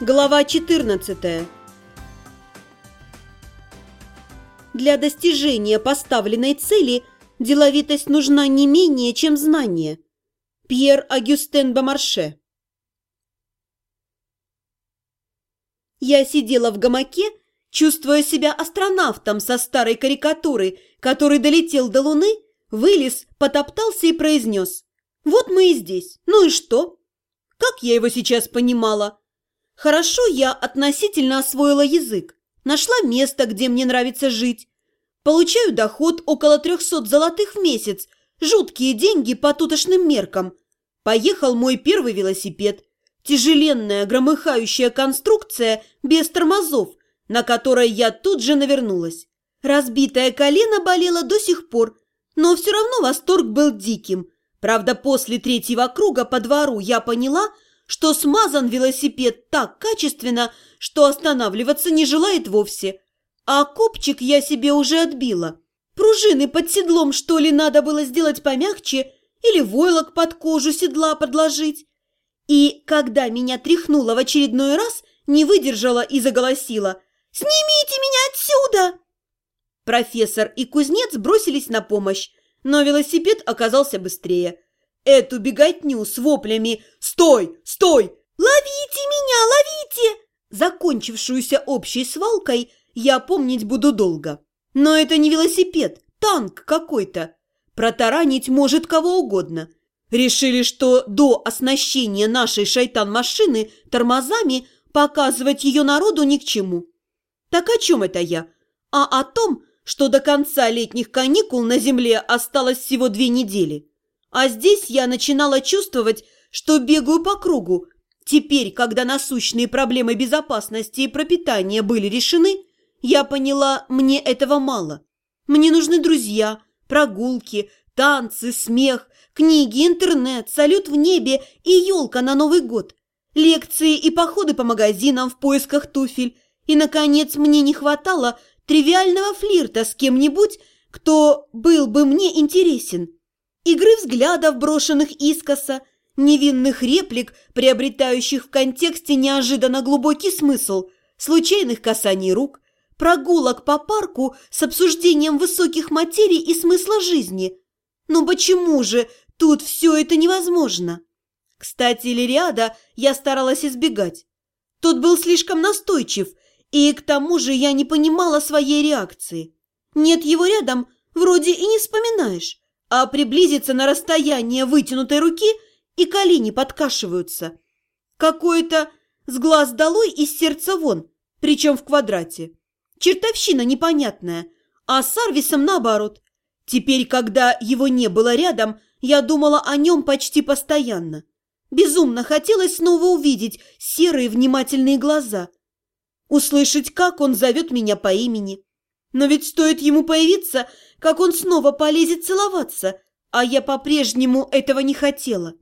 Глава 14 Для достижения поставленной цели деловитость нужна не менее, чем знание. Пьер Агюстен Бомарше Я сидела в гамаке, чувствуя себя астронавтом со старой карикатуры, который долетел до Луны, вылез, потоптался и произнес «Вот мы и здесь. Ну и что?» Как я его сейчас понимала? Хорошо я относительно освоила язык, нашла место, где мне нравится жить. Получаю доход около 300 золотых в месяц, жуткие деньги по тутошным меркам. Поехал мой первый велосипед. Тяжеленная громыхающая конструкция без тормозов, на которой я тут же навернулась. Разбитое колено болело до сих пор, но все равно восторг был диким. Правда, после третьего круга по двору я поняла – что смазан велосипед так качественно, что останавливаться не желает вовсе. А копчик я себе уже отбила. Пружины под седлом, что ли, надо было сделать помягче или войлок под кожу седла подложить. И когда меня тряхнуло в очередной раз, не выдержала и заголосила «Снимите меня отсюда!» Профессор и кузнец бросились на помощь, но велосипед оказался быстрее – эту беготню с воплями «Стой! Стой! Ловите меня! Ловите!» Закончившуюся общей свалкой я помнить буду долго. Но это не велосипед, танк какой-то. Протаранить может кого угодно. Решили, что до оснащения нашей шайтан-машины тормозами показывать ее народу ни к чему. Так о чем это я? А о том, что до конца летних каникул на Земле осталось всего две недели. А здесь я начинала чувствовать, что бегаю по кругу. Теперь, когда насущные проблемы безопасности и пропитания были решены, я поняла, мне этого мало. Мне нужны друзья, прогулки, танцы, смех, книги, интернет, салют в небе и елка на Новый год, лекции и походы по магазинам в поисках туфель. И, наконец, мне не хватало тривиального флирта с кем-нибудь, кто был бы мне интересен игры взглядов, брошенных искоса, невинных реплик, приобретающих в контексте неожиданно глубокий смысл, случайных касаний рук, прогулок по парку с обсуждением высоких материй и смысла жизни. Но почему же тут все это невозможно? Кстати, Лириада я старалась избегать. Тот был слишком настойчив, и к тому же я не понимала своей реакции. Нет его рядом, вроде и не вспоминаешь а приблизиться на расстояние вытянутой руки и колени подкашиваются. Какое-то с глаз долой и с сердца вон, причем в квадрате. Чертовщина непонятная, а с Арвисом наоборот. Теперь, когда его не было рядом, я думала о нем почти постоянно. Безумно хотелось снова увидеть серые внимательные глаза. Услышать, как он зовет меня по имени. Но ведь стоит ему появиться, как он снова полезет целоваться, а я по-прежнему этого не хотела.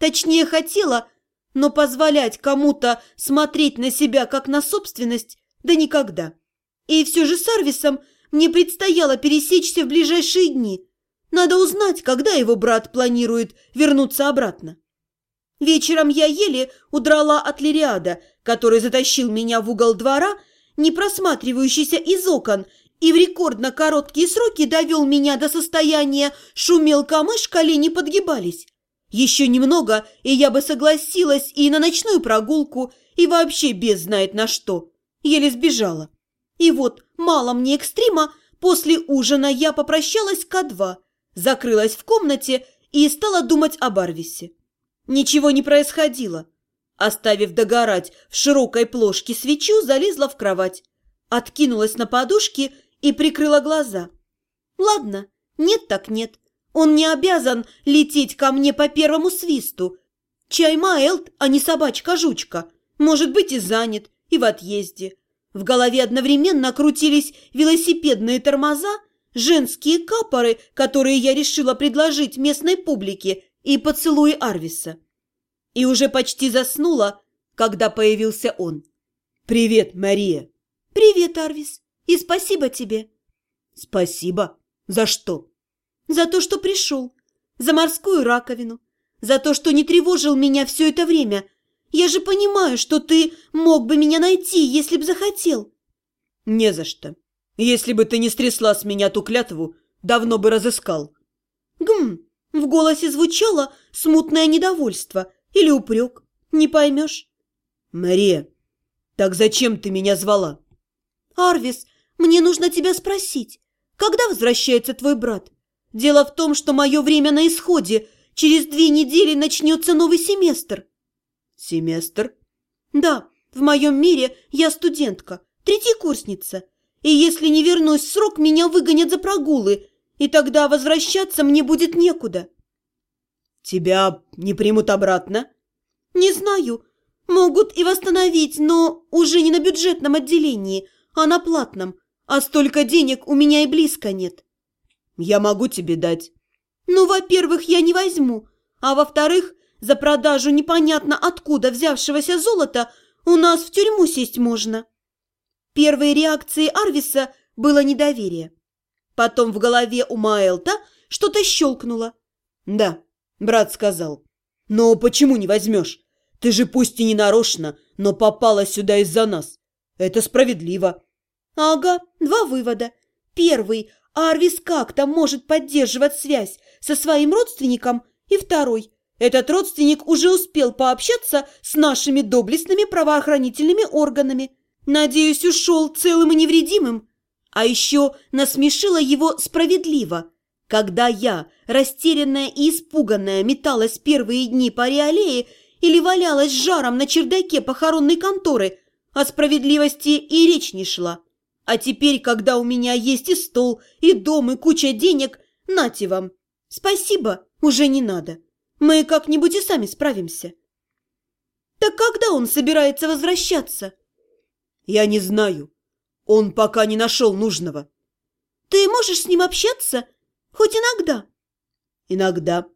Точнее, хотела, но позволять кому-то смотреть на себя как на собственность, да никогда. И все же с Арвисом мне предстояло пересечься в ближайшие дни. Надо узнать, когда его брат планирует вернуться обратно. Вечером я еле удрала от Лириада, который затащил меня в угол двора, не просматривающийся из окон, и в рекордно короткие сроки довел меня до состояния «шумел камыш, колени подгибались». Еще немного, и я бы согласилась и на ночную прогулку, и вообще без знает на что. Еле сбежала. И вот, мало мне экстрима, после ужина я попрощалась к два, закрылась в комнате и стала думать об Арвисе. Ничего не происходило. Оставив догорать в широкой плошке свечу, залезла в кровать, откинулась на подушки и прикрыла глаза. Ладно, нет так нет. Он не обязан лететь ко мне по первому свисту. Чай Майлд, а не собачка-жучка. Может быть и занят, и в отъезде. В голове одновременно крутились велосипедные тормоза, женские капоры, которые я решила предложить местной публике, и поцелуи Арвиса. И уже почти заснула, когда появился он. «Привет, Мария!» «Привет, Арвис!» И спасибо тебе. Спасибо. За что? За то, что пришел. За морскую раковину. За то, что не тревожил меня все это время. Я же понимаю, что ты мог бы меня найти, если б захотел. Не за что. Если бы ты не стрясла с меня ту клятву, давно бы разыскал. Гм, в голосе звучало смутное недовольство или упрек. Не поймешь. Мария, так зачем ты меня звала? Арвис, мне нужно тебя спросить, когда возвращается твой брат? Дело в том, что мое время на исходе. Через две недели начнется новый семестр. Семестр? Да, в моем мире я студентка, третьекурсница. И если не вернусь в срок, меня выгонят за прогулы, и тогда возвращаться мне будет некуда. Тебя не примут обратно? Не знаю. Могут и восстановить, но уже не на бюджетном отделении, а на платном. А столько денег у меня и близко нет. Я могу тебе дать. Ну, во-первых, я не возьму. А во-вторых, за продажу непонятно откуда взявшегося золота у нас в тюрьму сесть можно. Первой реакцией Арвиса было недоверие. Потом в голове у Маэлта что-то щелкнуло. Да, брат сказал. Но почему не возьмешь? Ты же пусть и не нарочно, но попала сюда из-за нас. Это справедливо. Ага, два вывода. Первый – Арвис как-то может поддерживать связь со своим родственником. И второй – этот родственник уже успел пообщаться с нашими доблестными правоохранительными органами. Надеюсь, ушел целым и невредимым. А еще насмешила его справедливо. Когда я, растерянная и испуганная, металась первые дни по Реалее или валялась жаром на чердаке похоронной конторы, о справедливости и речь не шла. А теперь, когда у меня есть и стол, и дом, и куча денег, нате вам. Спасибо, уже не надо. Мы как-нибудь и сами справимся. Так когда он собирается возвращаться? Я не знаю. Он пока не нашел нужного. Ты можешь с ним общаться? Хоть иногда? Иногда.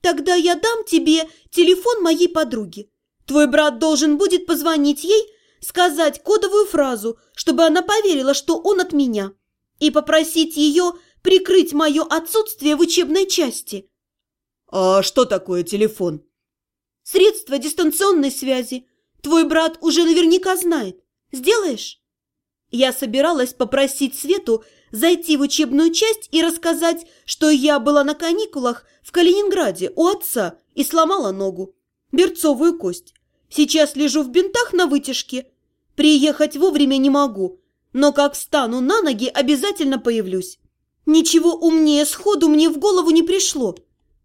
Тогда я дам тебе телефон моей подруги. Твой брат должен будет позвонить ей сказать кодовую фразу, чтобы она поверила, что он от меня, и попросить ее прикрыть мое отсутствие в учебной части. А что такое телефон? Средство дистанционной связи. Твой брат уже наверняка знает. Сделаешь? Я собиралась попросить Свету зайти в учебную часть и рассказать, что я была на каникулах в Калининграде у отца и сломала ногу, берцовую кость. Сейчас лежу в бинтах на вытяжке Приехать вовремя не могу, но как встану на ноги, обязательно появлюсь. Ничего умнее сходу мне в голову не пришло.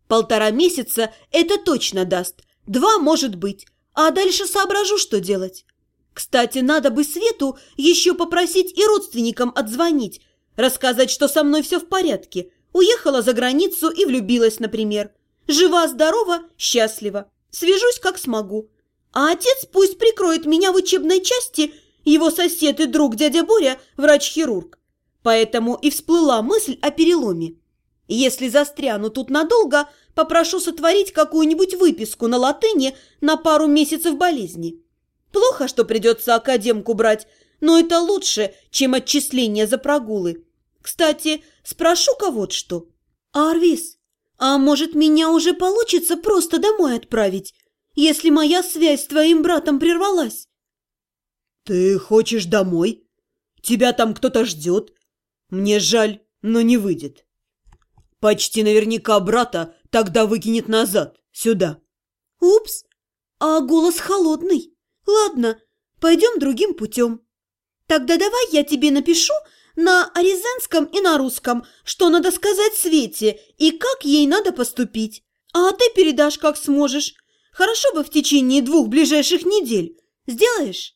Полтора месяца это точно даст, два может быть, а дальше соображу, что делать. Кстати, надо бы Свету еще попросить и родственникам отзвонить, рассказать, что со мной все в порядке. Уехала за границу и влюбилась, например. Жива-здорова, счастлива. Свяжусь, как смогу. А отец пусть прикроет меня в учебной части, его сосед и друг дядя Боря – врач-хирург. Поэтому и всплыла мысль о переломе. Если застряну тут надолго, попрошу сотворить какую-нибудь выписку на латыни на пару месяцев болезни. Плохо, что придется академку брать, но это лучше, чем отчисление за прогулы. Кстати, спрошу-ка вот что. Арвис, а может, меня уже получится просто домой отправить? Если моя связь с твоим братом прервалась?» «Ты хочешь домой? Тебя там кто-то ждет? Мне жаль, но не выйдет. Почти наверняка брата тогда выкинет назад, сюда». «Упс, а голос холодный. Ладно, пойдем другим путем. Тогда давай я тебе напишу на аризенском и на русском, что надо сказать Свете и как ей надо поступить. А ты передашь, как сможешь. Хорошо бы в течение двух ближайших недель. Сделаешь?»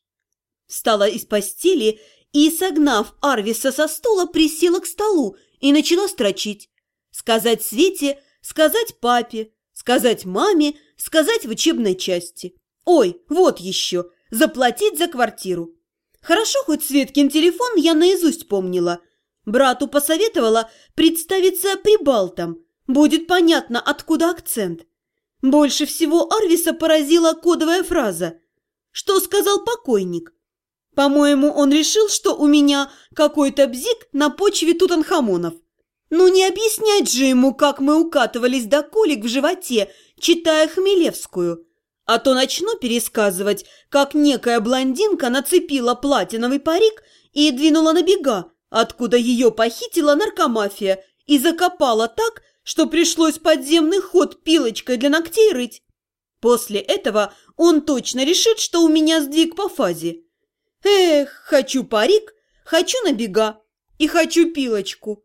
Встала из постели и, согнав Арвиса со стула, присела к столу и начала строчить. Сказать Свете, сказать папе, сказать маме, сказать в учебной части. Ой, вот еще, заплатить за квартиру. Хорошо, хоть Светкин телефон я наизусть помнила. Брату посоветовала представиться прибалтом. Будет понятно, откуда акцент. Больше всего Арвиса поразила кодовая фраза. Что сказал покойник? По-моему, он решил, что у меня какой-то бзик на почве тутанхамонов. Ну не объяснять же ему, как мы укатывались до колик в животе, читая Хмелевскую. А то начну пересказывать, как некая блондинка нацепила платиновый парик и двинула на бега, откуда ее похитила наркомафия и закопала так, что пришлось подземный ход пилочкой для ногтей рыть. После этого он точно решит, что у меня сдвиг по фазе. Эх, хочу парик, хочу на бега и хочу пилочку.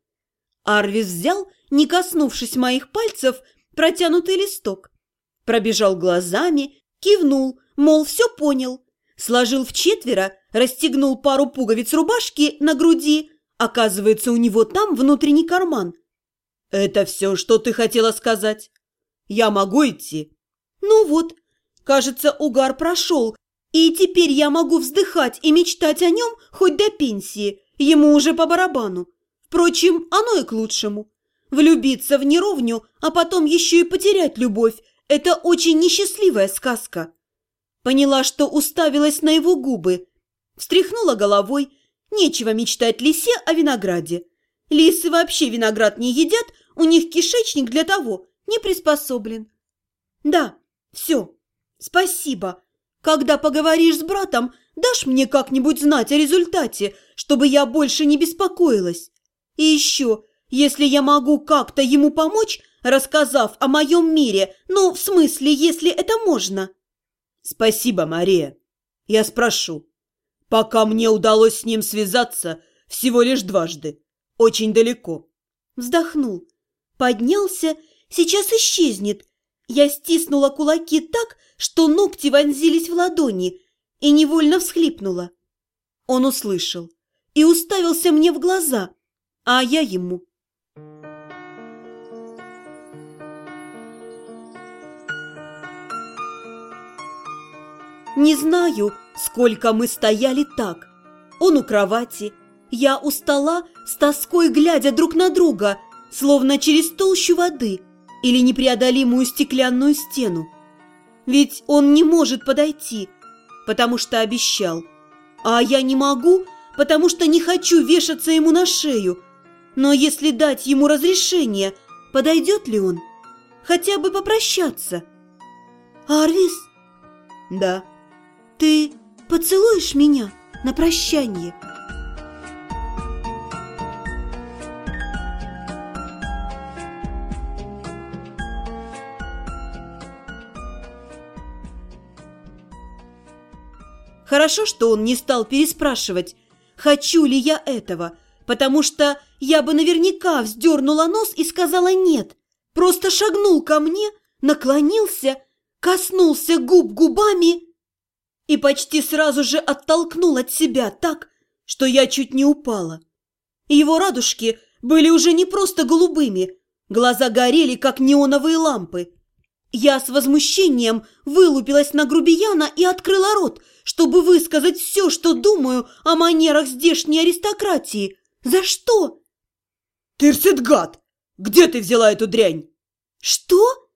Арвис взял, не коснувшись моих пальцев, протянутый листок. Пробежал глазами, кивнул, мол, все понял. Сложил в четверо, расстегнул пару пуговиц рубашки на груди. Оказывается, у него там внутренний карман. «Это все, что ты хотела сказать? Я могу идти?» «Ну вот, кажется, угар прошел, и теперь я могу вздыхать и мечтать о нем хоть до пенсии. Ему уже по барабану. Впрочем, оно и к лучшему. Влюбиться в неровню, а потом еще и потерять любовь – это очень несчастливая сказка. Поняла, что уставилась на его губы. Встряхнула головой. Нечего мечтать лисе о винограде. Лисы вообще виноград не едят, у них кишечник для того не приспособлен. Да, все, спасибо. Когда поговоришь с братом, дашь мне как-нибудь знать о результате, чтобы я больше не беспокоилась. И еще, если я могу как-то ему помочь, рассказав о моем мире, ну, в смысле, если это можно. Спасибо, Мария. Я спрошу. Пока мне удалось с ним связаться всего лишь дважды. Очень далеко. Вздохнул. Поднялся, сейчас исчезнет. Я стиснула кулаки так, что ногти вонзились в ладони, и невольно всхлипнула. Он услышал и уставился мне в глаза, а я ему. Не знаю, сколько мы стояли так. Он у кровати, я у стола, с тоской глядя друг на друга, словно через толщу воды или непреодолимую стеклянную стену. Ведь он не может подойти, потому что обещал. А я не могу, потому что не хочу вешаться ему на шею, но если дать ему разрешение, подойдет ли он? Хотя бы попрощаться. Арвис? Да. Ты поцелуешь меня на прощание? Хорошо, что он не стал переспрашивать, хочу ли я этого – потому что я бы наверняка вздернула нос и сказала «нет». Просто шагнул ко мне, наклонился, коснулся губ губами и почти сразу же оттолкнул от себя так, что я чуть не упала. Его радужки были уже не просто голубыми, глаза горели, как неоновые лампы. Я с возмущением вылупилась на грубияна и открыла рот, чтобы высказать все, что думаю о манерах здешней аристократии – «За что?» «Тирсетгад! Где ты взяла эту дрянь?» «Что?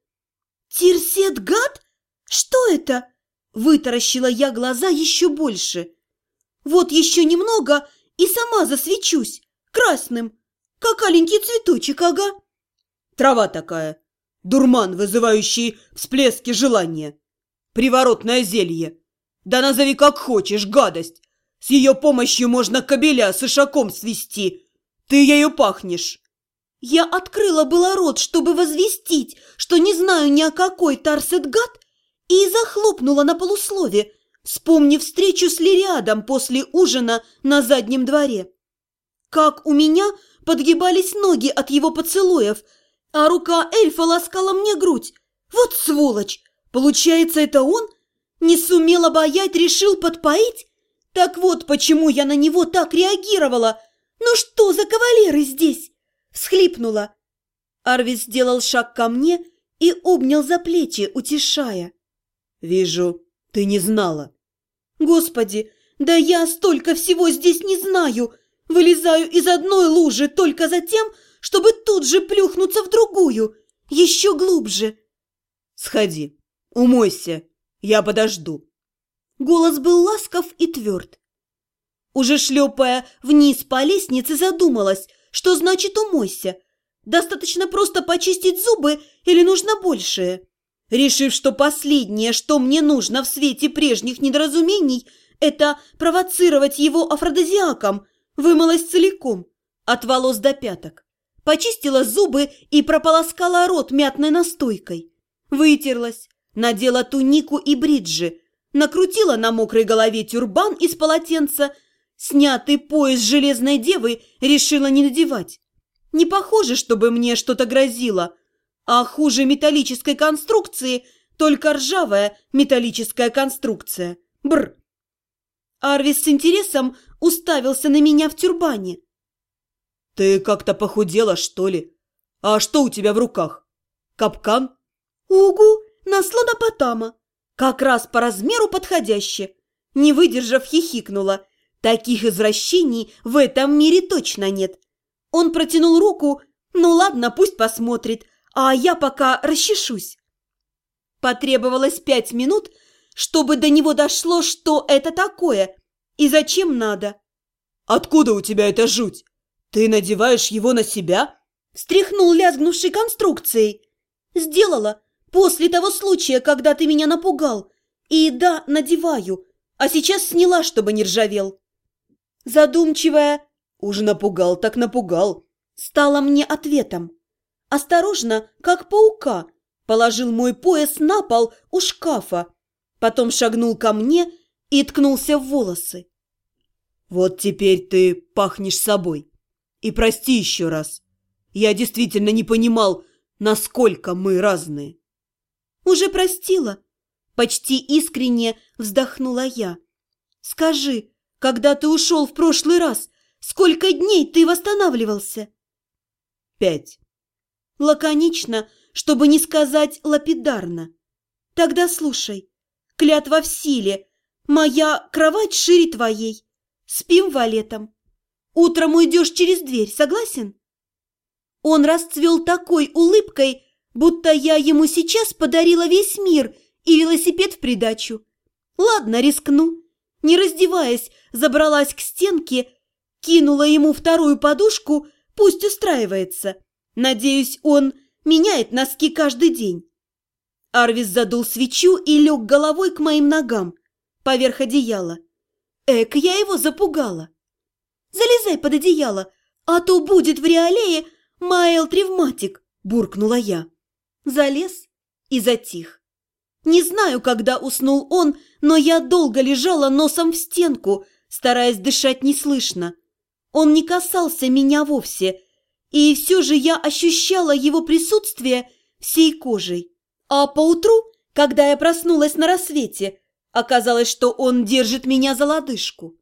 Тирсетгад? Что это?» Вытаращила я глаза еще больше. «Вот еще немного и сама засвечусь, красным, как аленький цветочек, ага». «Трава такая, дурман, вызывающий всплески желания, приворотное зелье. Да назови как хочешь, гадость, с ее помощью можно кобеля с ишаком свести. Ты ею пахнешь. Я открыла было рот, чтобы возвестить, что не знаю ни о какой Тарсетгат, и захлопнула на полуслове, вспомнив встречу с Лириадом после ужина на заднем дворе. Как у меня подгибались ноги от его поцелуев, а рука эльфа ласкала мне грудь. Вот сволочь! Получается, это он? Не сумел обаять, решил подпоить? Так вот, почему я на него так реагировала. Ну что за кавалеры здесь? Всхлипнула. Арвис сделал шаг ко мне и обнял за плечи, утешая. Вижу, ты не знала. Господи, да я столько всего здесь не знаю. Вылезаю из одной лужи только за тем, чтобы тут же плюхнуться в другую, еще глубже. Сходи, умойся, я подожду. Голос был ласков и тверд. Уже шлепая вниз по лестнице, задумалась, что значит «умойся». Достаточно просто почистить зубы или нужно большее? решив, что последнее, что мне нужно в свете прежних недоразумений, это провоцировать его афродизиаком, вымылась целиком, от волос до пяток. Почистила зубы и прополоскала рот мятной настойкой. Вытерлась, надела тунику и бриджи, накрутила на мокрой голове тюрбан из полотенца, снятый пояс железной девы решила не надевать. Не похоже, чтобы мне что-то грозило, а хуже металлической конструкции только ржавая металлическая конструкция. Бр. Арвис с интересом уставился на меня в тюрбане. «Ты как-то похудела, что ли? А что у тебя в руках? Капкан?» «Угу, на слонопотама. Как раз по размеру подходяще». Не выдержав, хихикнула. Таких извращений в этом мире точно нет. Он протянул руку. Ну ладно, пусть посмотрит, а я пока расчешусь. Потребовалось пять минут, чтобы до него дошло, что это такое и зачем надо. «Откуда у тебя эта жуть? Ты надеваешь его на себя?» Встряхнул лязгнувшей конструкцией. «Сделала после того случая, когда ты меня напугал. И да, надеваю, а сейчас сняла, чтобы не ржавел». Задумчивая «Уж напугал, так напугал», стала мне ответом. Осторожно, как паука, положил мой пояс на пол у шкафа, потом шагнул ко мне и ткнулся в волосы. «Вот теперь ты пахнешь собой. И прости еще раз. Я действительно не понимал, насколько мы разные». «Уже простила?» Почти искренне вздохнула я. «Скажи, когда ты ушел в прошлый раз, сколько дней ты восстанавливался?» «Пять». Лаконично, чтобы не сказать лапидарно. «Тогда слушай. Клятва в силе. Моя кровать шире твоей. Спим валетом. Утром уйдешь через дверь, согласен?» Он расцвел такой улыбкой, будто я ему сейчас подарила весь мир и велосипед в придачу. Ладно, рискну. Не раздеваясь, забралась к стенке, кинула ему вторую подушку, пусть устраивается. Надеюсь, он меняет носки каждый день. Арвис задул свечу и лег головой к моим ногам, поверх одеяла. Эк, я его запугала. Залезай под одеяло, а то будет в реалее Майл Травматик, буркнула я. Залез и затих. Не знаю, когда уснул он, но я долго лежала носом в стенку, стараясь дышать неслышно. Он не касался меня вовсе, и все же я ощущала его присутствие всей кожей. А поутру, когда я проснулась на рассвете, оказалось, что он держит меня за лодыжку.